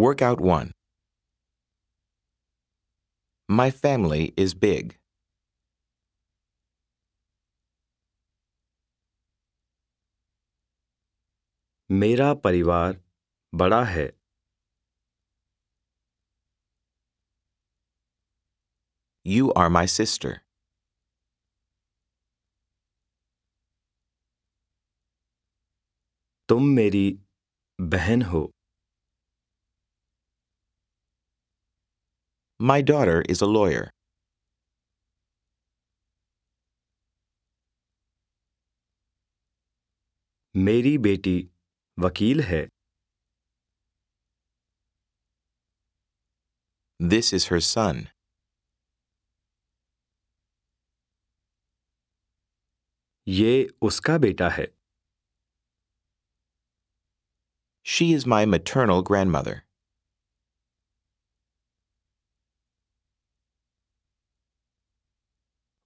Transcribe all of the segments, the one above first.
Workout 1. My family is big. मेरा परिवार बड़ा है You are my sister. तुम मेरी बहन हो My daughter is a lawyer. मेरी बेटी वकील है This is her son. ये उसका बेटा है She is my maternal grandmother.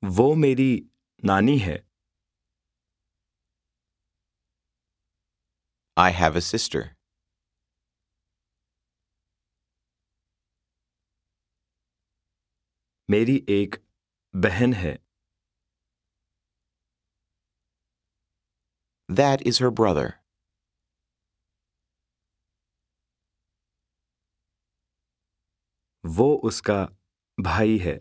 वो मेरी नानी है I have a sister. मेरी एक बहन है That is her brother. वो उसका भाई है